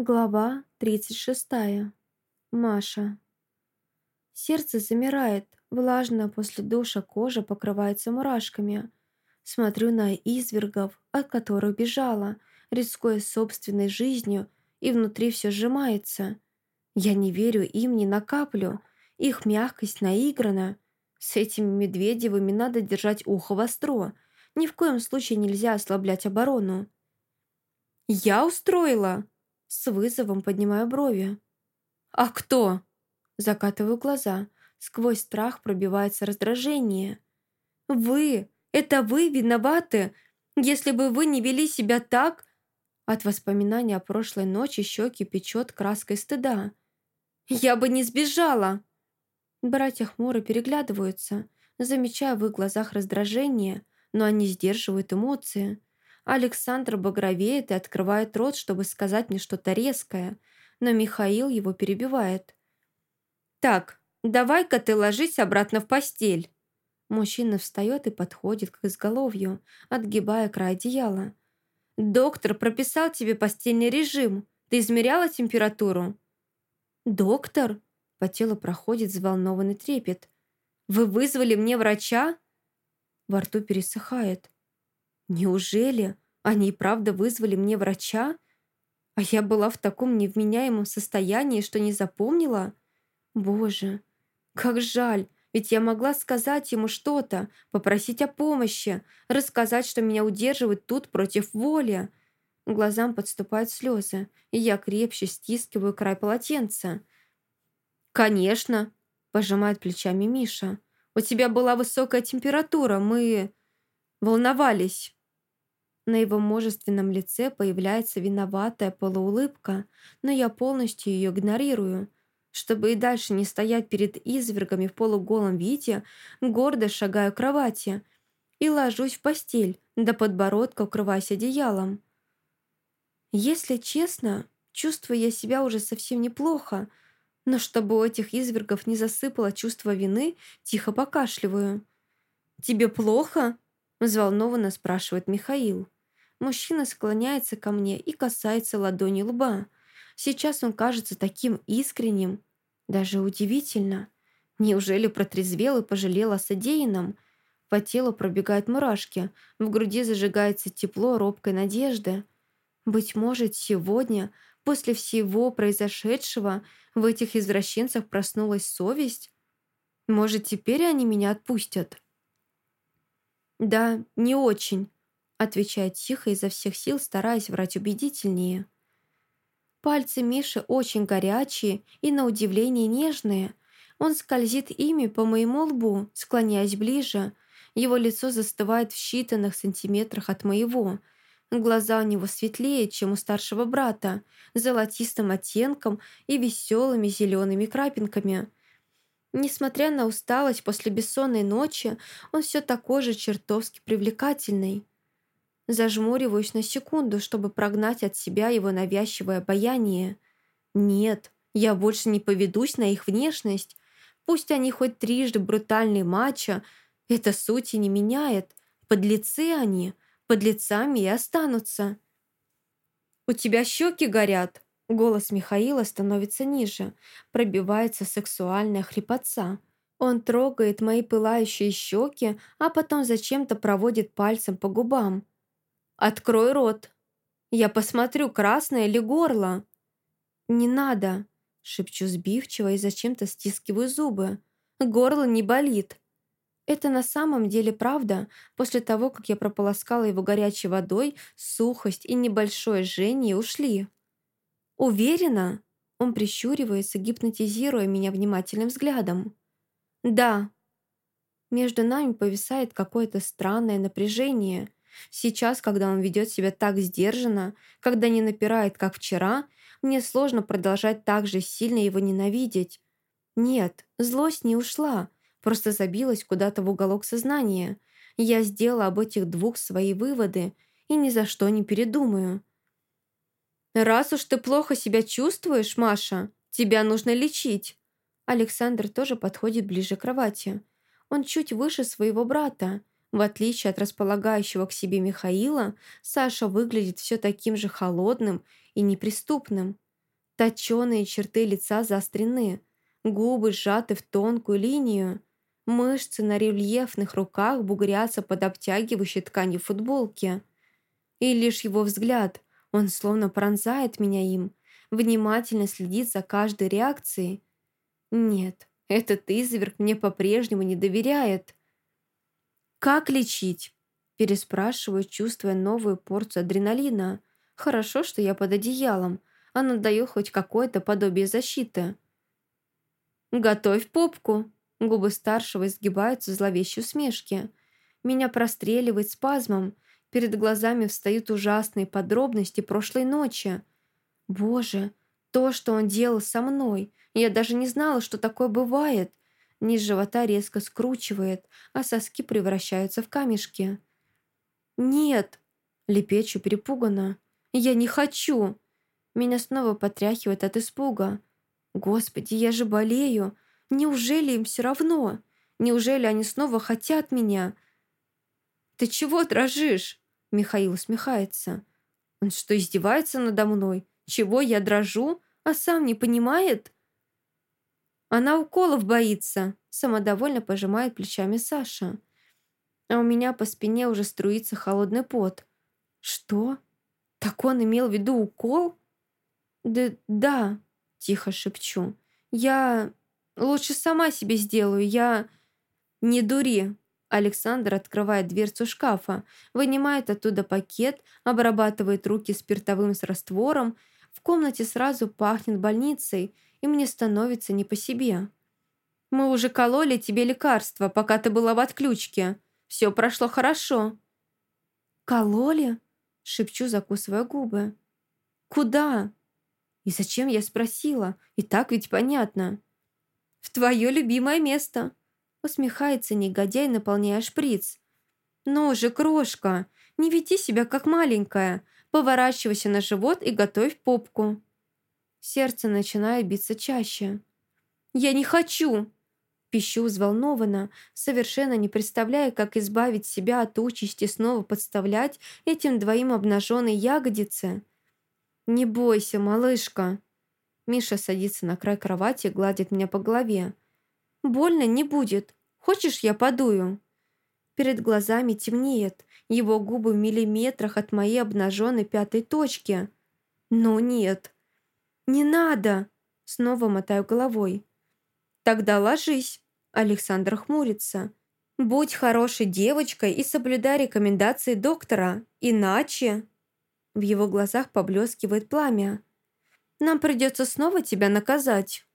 Глава 36. Маша. Сердце замирает, влажно после душа кожа покрывается мурашками. Смотрю на извергов, от которых бежала, рискуя собственной жизнью, и внутри все сжимается. Я не верю им ни на каплю, их мягкость наиграна. С этими Медведевыми надо держать ухо востро, ни в коем случае нельзя ослаблять оборону. «Я устроила!» С вызовом поднимаю брови. «А кто?» Закатываю глаза. Сквозь страх пробивается раздражение. «Вы! Это вы виноваты! Если бы вы не вели себя так...» От воспоминания о прошлой ночи щеки печет краской стыда. «Я бы не сбежала!» Братья хмуро переглядываются, замечая в их глазах раздражение, но они сдерживают эмоции. Александр багровеет и открывает рот, чтобы сказать мне что-то резкое, но Михаил его перебивает. «Так, давай-ка ты ложись обратно в постель». Мужчина встает и подходит к изголовью, отгибая край одеяла. «Доктор прописал тебе постельный режим. Ты измеряла температуру?» «Доктор?» По телу проходит взволнованный трепет. «Вы вызвали мне врача?» Во рту пересыхает. Неужели они и правда вызвали мне врача? А я была в таком невменяемом состоянии, что не запомнила? Боже, как жаль, ведь я могла сказать ему что-то, попросить о помощи, рассказать, что меня удерживают тут против воли. Глазам подступают слезы, и я крепче стискиваю край полотенца. «Конечно», – пожимает плечами Миша. «У тебя была высокая температура, мы волновались». На его мужественном лице появляется виноватая полуулыбка, но я полностью ее игнорирую. Чтобы и дальше не стоять перед извергами в полуголом виде, гордо шагаю к кровати и ложусь в постель, до подбородка укрываясь одеялом. Если честно, чувствую я себя уже совсем неплохо, но чтобы у этих извергов не засыпало чувство вины, тихо покашливаю. «Тебе плохо?» – взволнованно спрашивает Михаил. Мужчина склоняется ко мне и касается ладони лба. Сейчас он кажется таким искренним. Даже удивительно. Неужели протрезвел и пожалел о содеянном? По телу пробегают мурашки, в груди зажигается тепло робкой надежды. Быть может, сегодня, после всего произошедшего, в этих извращенцах проснулась совесть? Может, теперь они меня отпустят? Да, не очень отвечает тихо изо всех сил, стараясь врать убедительнее. Пальцы Миши очень горячие и, на удивление, нежные. Он скользит ими по моему лбу, склоняясь ближе. Его лицо застывает в считанных сантиметрах от моего. Глаза у него светлее, чем у старшего брата, золотистым оттенком и веселыми зелеными крапинками. Несмотря на усталость после бессонной ночи, он все такой же чертовски привлекательный. Зажмуриваюсь на секунду, чтобы прогнать от себя его навязчивое обаяние. Нет, я больше не поведусь на их внешность. Пусть они хоть трижды брутальный мачо, это сути не меняет. Подлецы они, подлецами и останутся. «У тебя щеки горят!» Голос Михаила становится ниже, пробивается сексуальная хрипотца. Он трогает мои пылающие щеки, а потом зачем-то проводит пальцем по губам. «Открой рот. Я посмотрю, красное ли горло». «Не надо», — шепчу сбивчиво и зачем-то стискиваю зубы. «Горло не болит». Это на самом деле правда. После того, как я прополоскала его горячей водой, сухость и небольшое жжение ушли. «Уверена?» Он прищуривается, гипнотизируя меня внимательным взглядом. «Да». Между нами повисает какое-то странное напряжение. Сейчас, когда он ведет себя так сдержанно, когда не напирает, как вчера, мне сложно продолжать так же сильно его ненавидеть. Нет, злость не ушла, просто забилась куда-то в уголок сознания. Я сделала об этих двух свои выводы и ни за что не передумаю. «Раз уж ты плохо себя чувствуешь, Маша, тебя нужно лечить». Александр тоже подходит ближе к кровати. Он чуть выше своего брата, в отличие от располагающего к себе Михаила, Саша выглядит все таким же холодным и неприступным. Точеные черты лица заострены, губы сжаты в тонкую линию, мышцы на рельефных руках бугрятся под обтягивающей тканью футболки. И лишь его взгляд, он словно пронзает меня им, внимательно следит за каждой реакцией. Нет, этот изверг мне по-прежнему не доверяет. «Как лечить?» Переспрашиваю, чувствуя новую порцию адреналина. Хорошо, что я под одеялом. Она дает хоть какое-то подобие защиты. «Готовь попку!» Губы старшего изгибаются в зловещей усмешке. Меня простреливает спазмом. Перед глазами встают ужасные подробности прошлой ночи. Боже, то, что он делал со мной. Я даже не знала, что такое бывает. Низ живота резко скручивает, а соски превращаются в камешки. «Нет!» – лепечу перепуганно. «Я не хочу!» Меня снова потряхивает от испуга. «Господи, я же болею! Неужели им все равно? Неужели они снова хотят меня?» «Ты чего дрожишь?» Михаил усмехается. «Он что, издевается надо мной? Чего я дрожу? А сам не понимает?» Она уколов боится, самодовольно пожимает плечами Саша. А у меня по спине уже струится холодный пот. Что? Так он имел в виду укол? Да, да, тихо шепчу. Я лучше сама себе сделаю, я... Не дури. Александр открывает дверцу шкафа, вынимает оттуда пакет, обрабатывает руки спиртовым с раствором. В комнате сразу пахнет больницей – и мне становится не по себе. Мы уже кололи тебе лекарства, пока ты была в отключке. Все прошло хорошо». «Кололи?» — шепчу, закусывая губы. «Куда?» «И зачем я спросила? И так ведь понятно». «В твое любимое место», — усмехается негодяй, наполняя шприц. «Ну же, крошка, не веди себя как маленькая. Поворачивайся на живот и готовь попку». Сердце начинает биться чаще. «Я не хочу!» Пищу взволнованно, совершенно не представляя, как избавить себя от участи снова подставлять этим двоим обнаженные ягодицы. «Не бойся, малышка!» Миша садится на край кровати гладит меня по голове. «Больно не будет. Хочешь, я подую?» Перед глазами темнеет, его губы в миллиметрах от моей обнаженной пятой точки. Но нет, «Не надо!» Снова мотаю головой. «Тогда ложись!» Александр хмурится. «Будь хорошей девочкой и соблюдай рекомендации доктора, иначе...» В его глазах поблескивает пламя. «Нам придется снова тебя наказать».